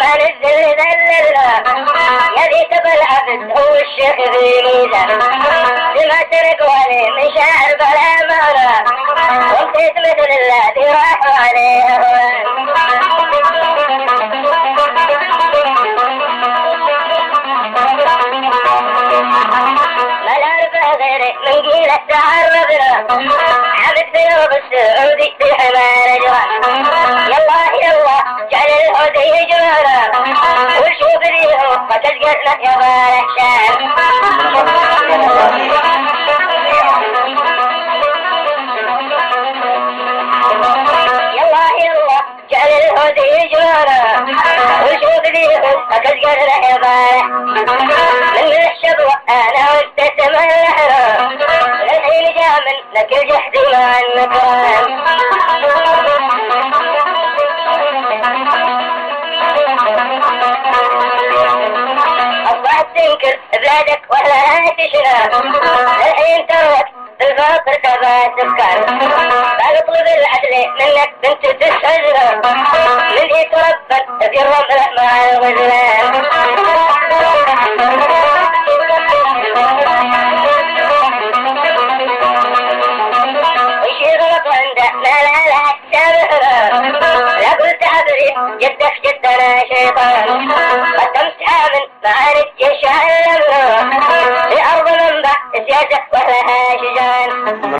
ما نزل ذللنا يبي تبى العبد هو الشيخ ذي ميزة بما ترك عليه مشاعر بلا معنى وانتهت مثل الذي راح عليه. غيري من قيلة تعرفنا عبد ثياب السعودي في حمار جرى يلا يلا جعل الهدى يجرانا وشوف ريحه فتلقى يا بارك شان جعل الهدى يجرانا وشوف ريحه فتلقى يا بارك من أنا وانت تملحنا الحين جاء منك الجحد مع النكران تنكر بلادك ولا تشنا الحين تروك الفقر تبع سكر بطلب العدل منك بنت تسعدنا من يتربى في الرملة مع الغزلان لا لا لا لا قلت عبري جدك جدنا شيطان قدمت حامل معارك الجيش علمنا في